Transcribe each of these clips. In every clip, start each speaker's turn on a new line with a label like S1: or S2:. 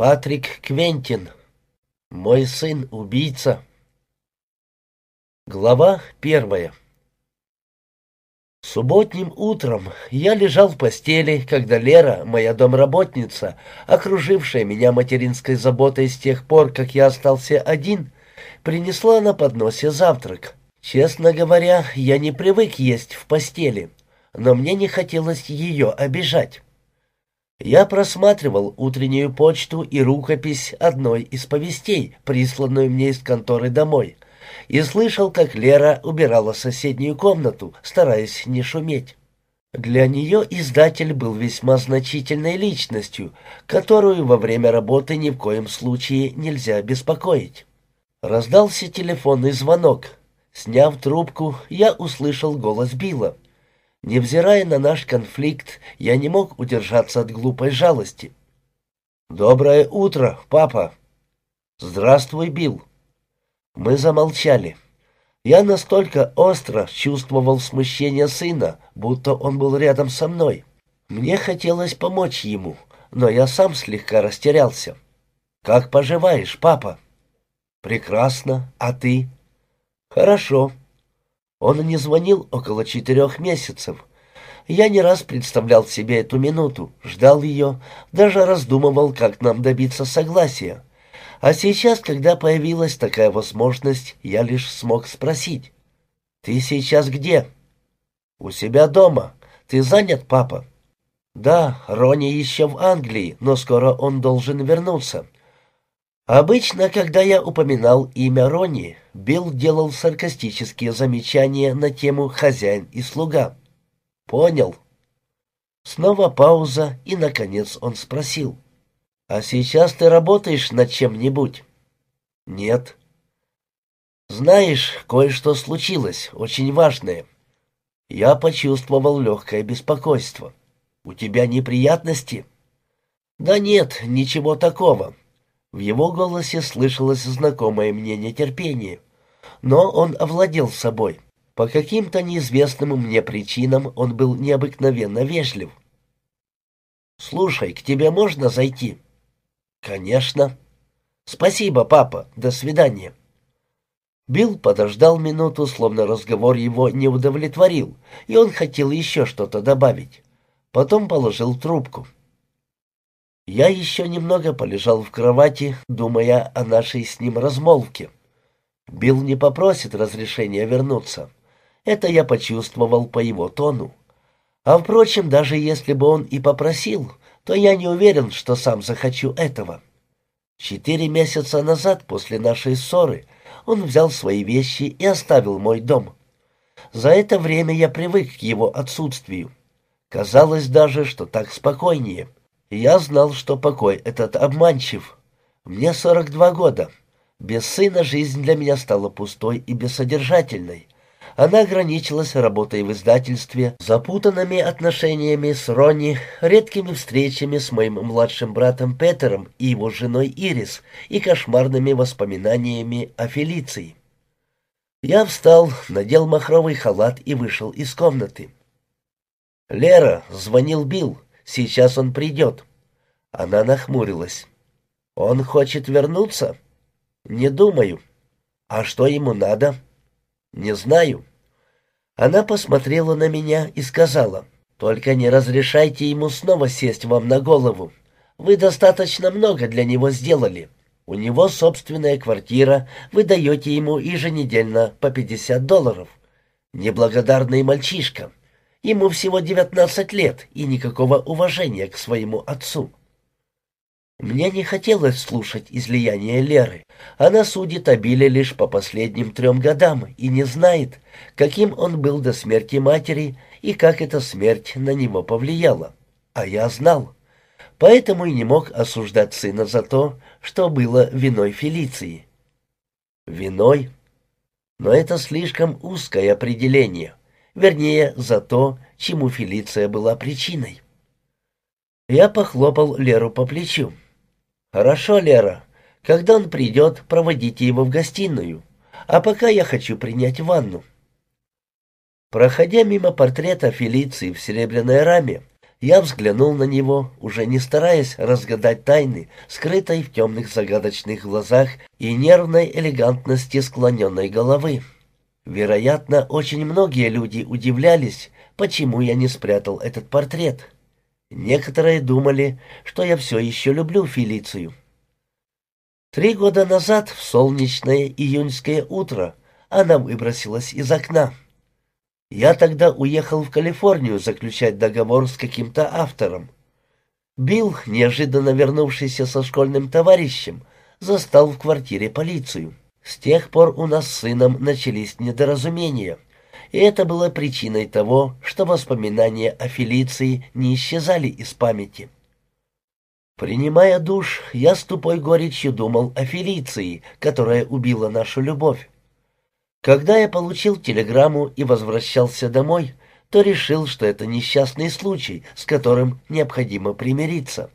S1: Патрик Квентин. Мой сын — убийца. Глава первая. Субботним утром я лежал в постели, когда Лера, моя домработница, окружившая меня материнской заботой с тех пор, как я остался один, принесла на подносе завтрак. Честно говоря, я не привык есть в постели, но мне не хотелось ее обижать. Я просматривал утреннюю почту и рукопись одной из повестей, присланную мне из конторы домой, и слышал, как Лера убирала соседнюю комнату, стараясь не шуметь. Для нее издатель был весьма значительной личностью, которую во время работы ни в коем случае нельзя беспокоить. Раздался телефонный звонок. Сняв трубку, я услышал голос Билла. Невзирая на наш конфликт, я не мог удержаться от глупой жалости. «Доброе утро, папа!» «Здравствуй, Билл!» Мы замолчали. Я настолько остро чувствовал смущение сына, будто он был рядом со мной. Мне хотелось помочь ему, но я сам слегка растерялся. «Как поживаешь, папа?» «Прекрасно. А ты?» «Хорошо. Он не звонил около четырех месяцев. Я не раз представлял себе эту минуту, ждал ее, даже раздумывал, как нам добиться согласия. А сейчас, когда появилась такая возможность, я лишь смог спросить. «Ты сейчас где?» «У себя дома. Ты занят, папа?» «Да, Рони еще в Англии, но скоро он должен вернуться. Обычно, когда я упоминал имя Ронни, Билл делал саркастические замечания на тему «хозяин и слуга». «Понял». Снова пауза, и, наконец, он спросил. «А сейчас ты работаешь над чем-нибудь?» «Нет». «Знаешь, кое-что случилось, очень важное». Я почувствовал легкое беспокойство. «У тебя неприятности?» «Да нет, ничего такого. В его голосе слышалось знакомое мне нетерпение. Но он овладел собой. По каким-то неизвестным мне причинам он был необыкновенно вежлив. «Слушай, к тебе можно зайти?» «Конечно». «Спасибо, папа. До свидания». Билл подождал минуту, словно разговор его не удовлетворил, и он хотел еще что-то добавить. Потом положил трубку. Я еще немного полежал в кровати, думая о нашей с ним размолвке. Билл не попросит разрешения вернуться. Это я почувствовал по его тону. А впрочем, даже если бы он и попросил, то я не уверен, что сам захочу этого. Четыре месяца назад, после нашей ссоры, он взял свои вещи и оставил мой дом. За это время я привык к его отсутствию. Казалось даже, что так спокойнее — я знал, что покой этот обманчив. Мне 42 года. Без сына жизнь для меня стала пустой и бессодержательной. Она ограничилась работой в издательстве, запутанными отношениями с Ронни, редкими встречами с моим младшим братом Петером и его женой Ирис и кошмарными воспоминаниями о Фелиции. Я встал, надел махровый халат и вышел из комнаты. «Лера», — звонил Билл, Сейчас он придет». Она нахмурилась. «Он хочет вернуться?» «Не думаю». «А что ему надо?» «Не знаю». Она посмотрела на меня и сказала, «Только не разрешайте ему снова сесть вам на голову. Вы достаточно много для него сделали. У него собственная квартира, вы даете ему еженедельно по 50 долларов. Неблагодарный мальчишка. Ему всего девятнадцать лет и никакого уважения к своему отцу. Мне не хотелось слушать излияние Леры. Она судит о Билле лишь по последним трем годам и не знает, каким он был до смерти матери и как эта смерть на него повлияла. А я знал. Поэтому и не мог осуждать сына за то, что было виной Фелиции. Виной? Но это слишком узкое определение вернее, за то, чему Фелиция была причиной. Я похлопал Леру по плечу. «Хорошо, Лера. Когда он придет, проводите его в гостиную. А пока я хочу принять ванну». Проходя мимо портрета Фелиции в серебряной раме, Я взглянул на него, уже не стараясь разгадать тайны, скрытой в темных загадочных глазах и нервной элегантности склоненной головы. Вероятно, очень многие люди удивлялись, почему я не спрятал этот портрет. Некоторые думали, что я все еще люблю Фелицию. Три года назад, в солнечное июньское утро, она выбросилась из окна. Я тогда уехал в Калифорнию заключать договор с каким-то автором. Билл, неожиданно вернувшийся со школьным товарищем, застал в квартире полицию. С тех пор у нас с сыном начались недоразумения, и это было причиной того, что воспоминания о Фелиции не исчезали из памяти. Принимая душ, я с тупой горечью думал о Фелиции, которая убила нашу любовь. Когда я получил телеграмму и возвращался домой, то решил, что это несчастный случай, с которым необходимо примириться.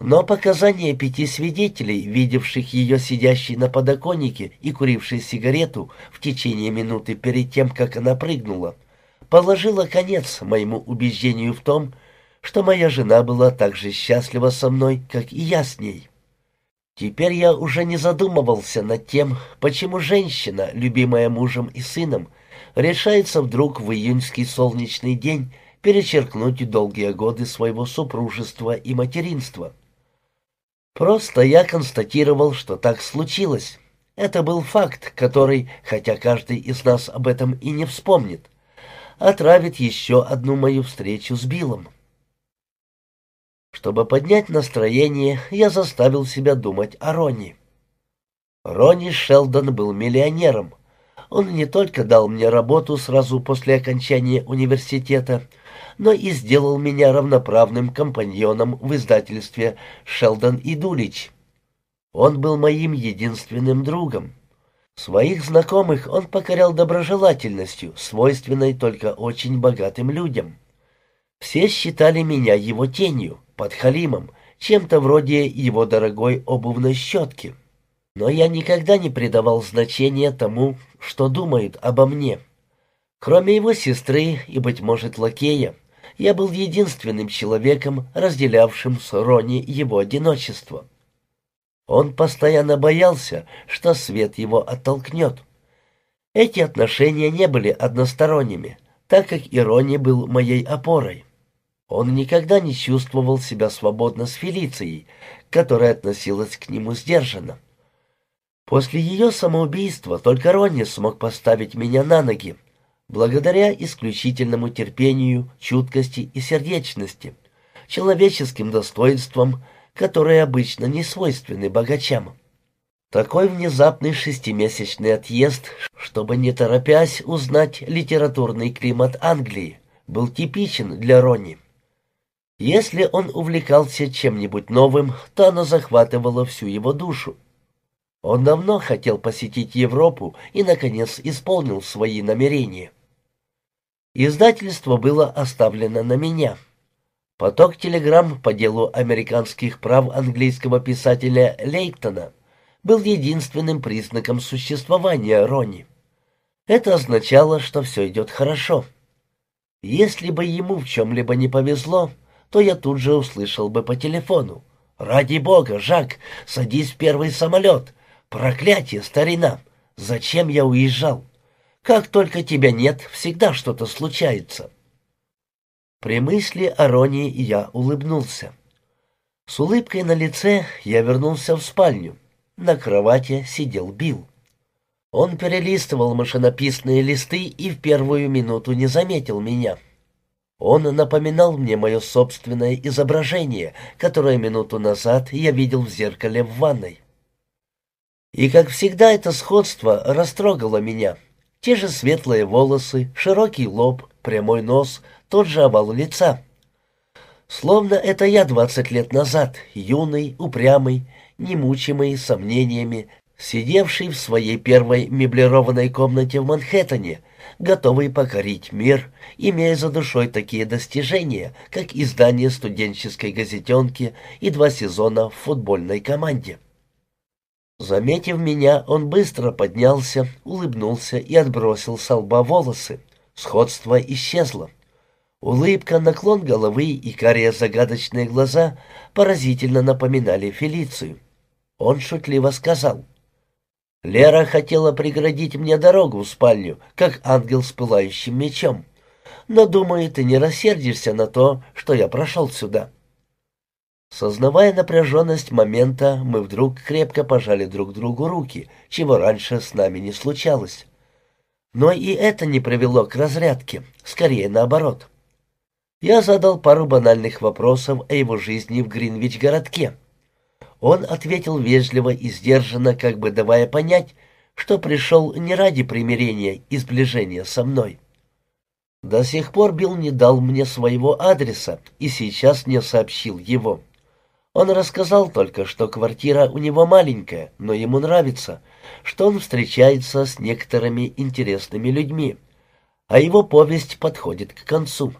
S1: Но показания пяти свидетелей, видевших ее сидящей на подоконнике и курившей сигарету в течение минуты перед тем, как она прыгнула, положило конец моему убеждению в том, что моя жена была так же счастлива со мной, как и я с ней. Теперь я уже не задумывался над тем, почему женщина, любимая мужем и сыном, решается вдруг в июньский солнечный день перечеркнуть долгие годы своего супружества и материнства. Просто я констатировал, что так случилось. Это был факт, который, хотя каждый из нас об этом и не вспомнит, отравит еще одну мою встречу с Биллом. Чтобы поднять настроение, я заставил себя думать о Ронни. Ронни Шелдон был миллионером. Он не только дал мне работу сразу после окончания университета, но и сделал меня равноправным компаньоном в издательстве «Шелдон и Дулич». Он был моим единственным другом. Своих знакомых он покорял доброжелательностью, свойственной только очень богатым людям. Все считали меня его тенью, подхалимом, чем-то вроде его дорогой обувной щетки. Но я никогда не придавал значения тому, что думают обо мне. Кроме его сестры и, быть может, лакея, я был единственным человеком, разделявшим с Рони его одиночество. Он постоянно боялся, что свет его оттолкнет. Эти отношения не были односторонними, так как Ирония был моей опорой. Он никогда не чувствовал себя свободно с Фелицией, которая относилась к нему сдержанно. После ее самоубийства только Ронни смог поставить меня на ноги, благодаря исключительному терпению, чуткости и сердечности, человеческим достоинствам, которые обычно не свойственны богачам. Такой внезапный шестимесячный отъезд, чтобы не торопясь узнать литературный климат Англии, был типичен для Ронни. Если он увлекался чем-нибудь новым, то оно захватывало всю его душу. Он давно хотел посетить Европу и, наконец, исполнил свои намерения. Издательство было оставлено на меня. Поток телеграмм по делу американских прав английского писателя Лейктона был единственным признаком существования Ронни. Это означало, что все идет хорошо. Если бы ему в чем-либо не повезло, то я тут же услышал бы по телефону. «Ради бога, Жак, садись в первый самолет! Проклятие, старина! Зачем я уезжал? Как только тебя нет, всегда что-то случается!» При мысли о Роне я улыбнулся. С улыбкой на лице я вернулся в спальню. На кровати сидел Билл. Он перелистывал машинописные листы и в первую минуту не заметил меня. Он напоминал мне мое собственное изображение, которое минуту назад я видел в зеркале в ванной. И, как всегда, это сходство растрогало меня. Те же светлые волосы, широкий лоб, прямой нос, тот же овал лица. Словно это я двадцать лет назад, юный, упрямый, немучимый сомнениями, сидевший в своей первой меблированной комнате в Манхэттене, готовый покорить мир, имея за душой такие достижения, как издание студенческой газетенки и два сезона в футбольной команде. Заметив меня, он быстро поднялся, улыбнулся и отбросил с лба волосы. Сходство исчезло. Улыбка, наклон головы и карие загадочные глаза поразительно напоминали Фелицию. Он шутливо сказал. «Лера хотела преградить мне дорогу в спальню, как ангел с пылающим мечом. Но, думаю, ты не рассердишься на то, что я прошел сюда». Сознавая напряженность момента, мы вдруг крепко пожали друг другу руки, чего раньше с нами не случалось. Но и это не привело к разрядке, скорее наоборот. Я задал пару банальных вопросов о его жизни в Гринвич-городке. Он ответил вежливо и сдержанно, как бы давая понять, что пришел не ради примирения и сближения со мной. До сих пор Билл не дал мне своего адреса и сейчас не сообщил его. Он рассказал только, что квартира у него маленькая, но ему нравится, что он встречается с некоторыми интересными людьми, а его повесть подходит к концу.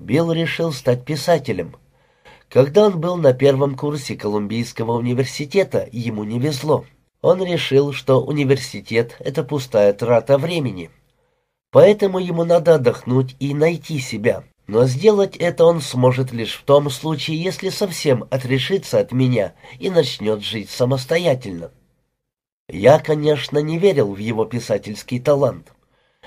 S1: Билл решил стать писателем. Когда он был на первом курсе Колумбийского университета, ему не везло. Он решил, что университет — это пустая трата времени. Поэтому ему надо отдохнуть и найти себя. Но сделать это он сможет лишь в том случае, если совсем отрешится от меня и начнет жить самостоятельно. Я, конечно, не верил в его писательский талант.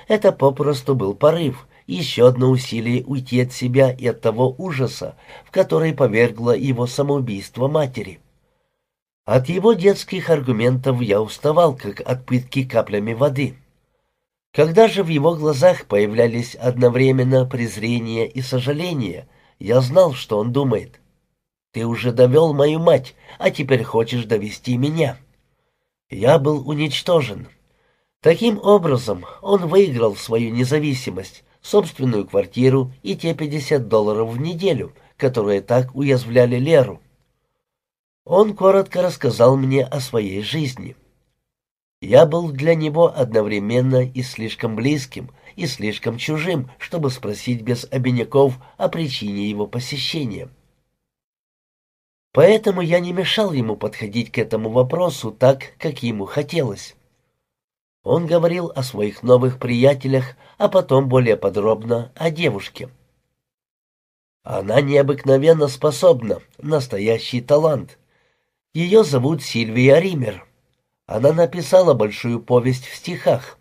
S1: Это попросту был порыв, еще одно усилие уйти от себя и от того ужаса, в который повергло его самоубийство матери. От его детских аргументов я уставал, как от пытки каплями воды. Когда же в его глазах появлялись одновременно презрение и сожаление, я знал, что он думает. «Ты уже довел мою мать, а теперь хочешь довести меня». Я был уничтожен. Таким образом, он выиграл свою независимость, собственную квартиру и те 50 долларов в неделю, которые так уязвляли Леру. Он коротко рассказал мне о своей жизни. Я был для него одновременно и слишком близким, и слишком чужим, чтобы спросить без обиняков о причине его посещения. Поэтому я не мешал ему подходить к этому вопросу так, как ему хотелось. Он говорил о своих новых приятелях, а потом более подробно о девушке. Она необыкновенно способна, настоящий талант. Ее зовут Сильвия Ример. Она написала большую повесть в стихах.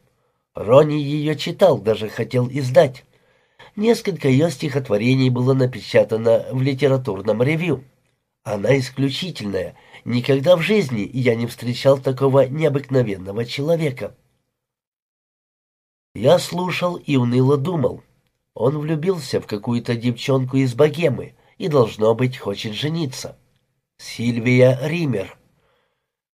S1: Ронни ее читал, даже хотел издать. Несколько ее стихотворений было напечатано в литературном ревью. Она исключительная. Никогда в жизни я не встречал такого необыкновенного человека. Я слушал и уныло думал. Он влюбился в какую-то девчонку из богемы и, должно быть, хочет жениться. Сильвия Ример.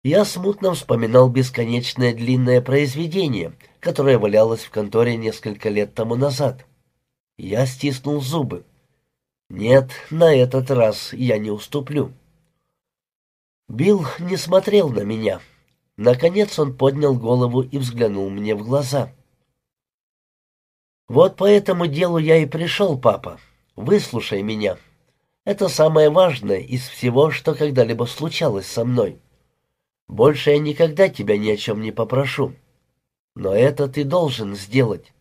S1: Я смутно вспоминал бесконечное длинное произведение, которое валялось в конторе несколько лет тому назад. Я стиснул зубы. Нет, на этот раз я не уступлю. Билл не смотрел на меня. Наконец он поднял голову и взглянул мне в глаза. «Вот по этому делу я и пришел, папа. Выслушай меня. Это самое важное из всего, что когда-либо случалось со мной. Больше я никогда тебя ни о чем не попрошу. Но это ты должен сделать.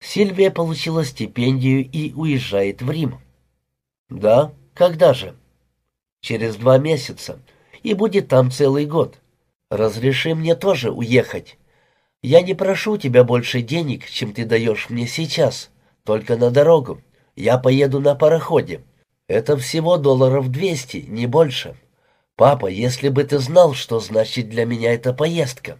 S1: Сильвия получила стипендию и уезжает в Рим. Да, когда же? Через два месяца. И будет там целый год. Разреши мне тоже уехать. Я не прошу тебя больше денег, чем ты даешь мне сейчас, только на дорогу. Я поеду на пароходе. Это всего долларов двести, не больше. Папа, если бы ты знал, что значит для меня эта поездка.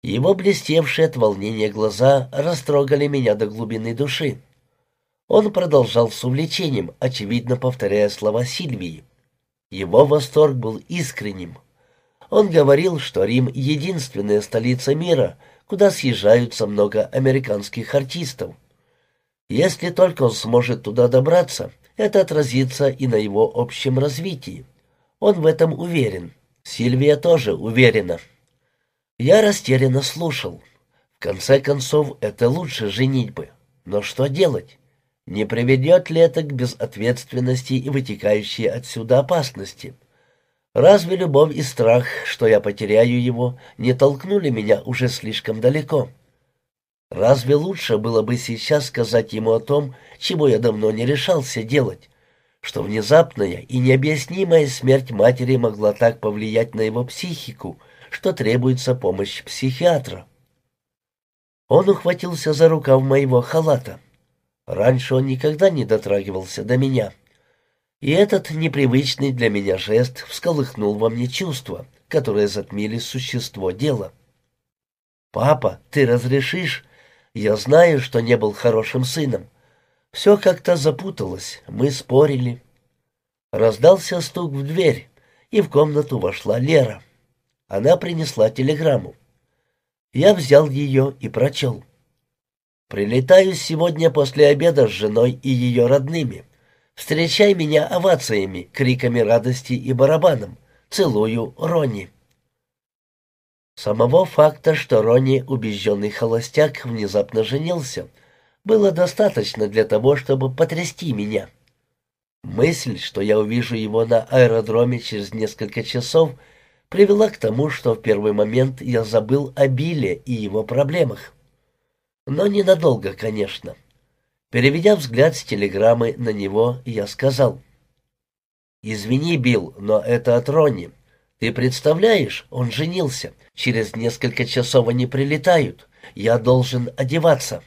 S1: Его блестевшие от волнения глаза растрогали меня до глубины души. Он продолжал с увлечением, очевидно повторяя слова Сильвии. Его восторг был искренним. Он говорил, что Рим — единственная столица мира, куда съезжаются много американских артистов. Если только он сможет туда добраться, это отразится и на его общем развитии. Он в этом уверен. Сильвия тоже уверена. Я растерянно слушал. В конце концов, это лучше женитьбы. Но что делать? Не приведет ли это к безответственности и вытекающей отсюда опасности? Разве любовь и страх, что я потеряю его, не толкнули меня уже слишком далеко? Разве лучше было бы сейчас сказать ему о том, чего я давно не решался делать? Что внезапная и необъяснимая смерть матери могла так повлиять на его психику, что требуется помощь психиатра. Он ухватился за рукав моего халата. Раньше он никогда не дотрагивался до меня. И этот непривычный для меня жест всколыхнул во мне чувства, которые затмили существо дела. «Папа, ты разрешишь?» Я знаю, что не был хорошим сыном. Все как-то запуталось, мы спорили. Раздался стук в дверь, и в комнату вошла Лера. Она принесла телеграмму. Я взял ее и прочел. «Прилетаю сегодня после обеда с женой и ее родными. Встречай меня овациями, криками радости и барабаном. Целую, Ронни». Самого факта, что Ронни, убежденный холостяк, внезапно женился, было достаточно для того, чтобы потрясти меня. Мысль, что я увижу его на аэродроме через несколько часов, привела к тому, что в первый момент я забыл о Билле и его проблемах. Но ненадолго, конечно. Переведя взгляд с телеграммы на него, я сказал, «Извини, Билл, но это от Ронни. Ты представляешь, он женился. Через несколько часов они прилетают. Я должен одеваться.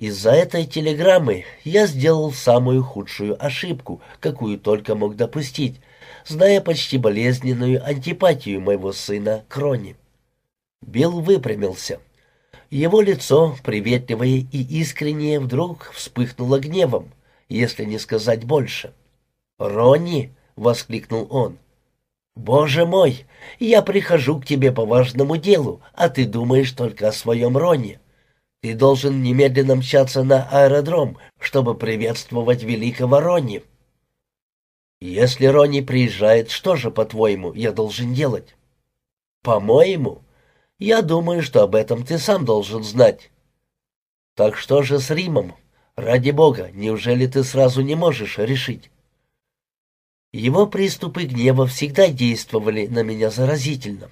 S1: Из-за этой телеграммы я сделал самую худшую ошибку, какую только мог допустить, зная почти болезненную антипатию моего сына Крони. Билл выпрямился. Его лицо, приветливое и искреннее, вдруг вспыхнуло гневом, если не сказать больше. «Ронни!» — воскликнул он. «Боже мой, я прихожу к тебе по важному делу, а ты думаешь только о своем Роне. Ты должен немедленно мчаться на аэродром, чтобы приветствовать великого Ронни». «Если Ронни приезжает, что же, по-твоему, я должен делать?» «По-моему, я думаю, что об этом ты сам должен знать». «Так что же с Римом? Ради бога, неужели ты сразу не можешь решить?» Его приступы гнева всегда действовали на меня заразительно.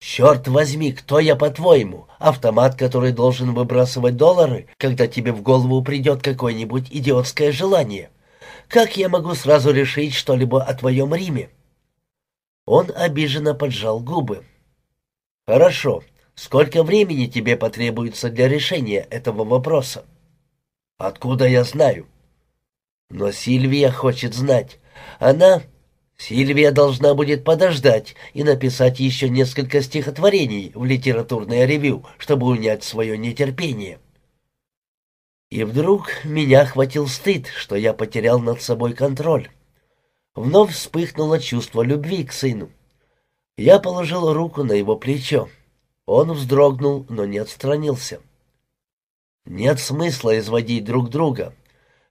S1: «Черт возьми, кто я, по-твоему? Автомат, который должен выбрасывать доллары, когда тебе в голову придет какое-нибудь идиотское желание? Как я могу сразу решить что-либо о твоем Риме?» Он обиженно поджал губы. «Хорошо. Сколько времени тебе потребуется для решения этого вопроса?» «Откуда я знаю?» «Но Сильвия хочет знать. Она... Сильвия должна будет подождать и написать еще несколько стихотворений в литературное ревю, чтобы унять свое нетерпение. И вдруг меня охватил стыд, что я потерял над собой контроль. Вновь вспыхнуло чувство любви к сыну. Я положил руку на его плечо. Он вздрогнул, но не отстранился. «Нет смысла изводить друг друга.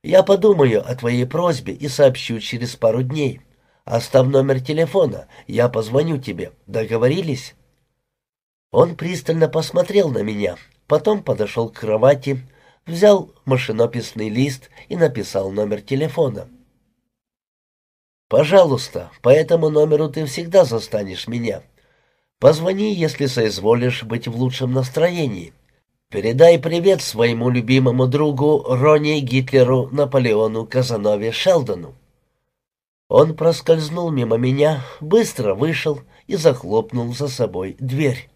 S1: Я подумаю о твоей просьбе и сообщу через пару дней. Оставь номер телефона, я позвоню тебе. Договорились?» Он пристально посмотрел на меня, потом подошел к кровати, взял машинописный лист и написал номер телефона. «Пожалуйста, по этому номеру ты всегда застанешь меня. Позвони, если соизволишь быть в лучшем настроении. Передай привет своему любимому другу Ронни Гитлеру Наполеону Казанове Шелдону. Он проскользнул мимо меня, быстро вышел и захлопнул за собой дверь.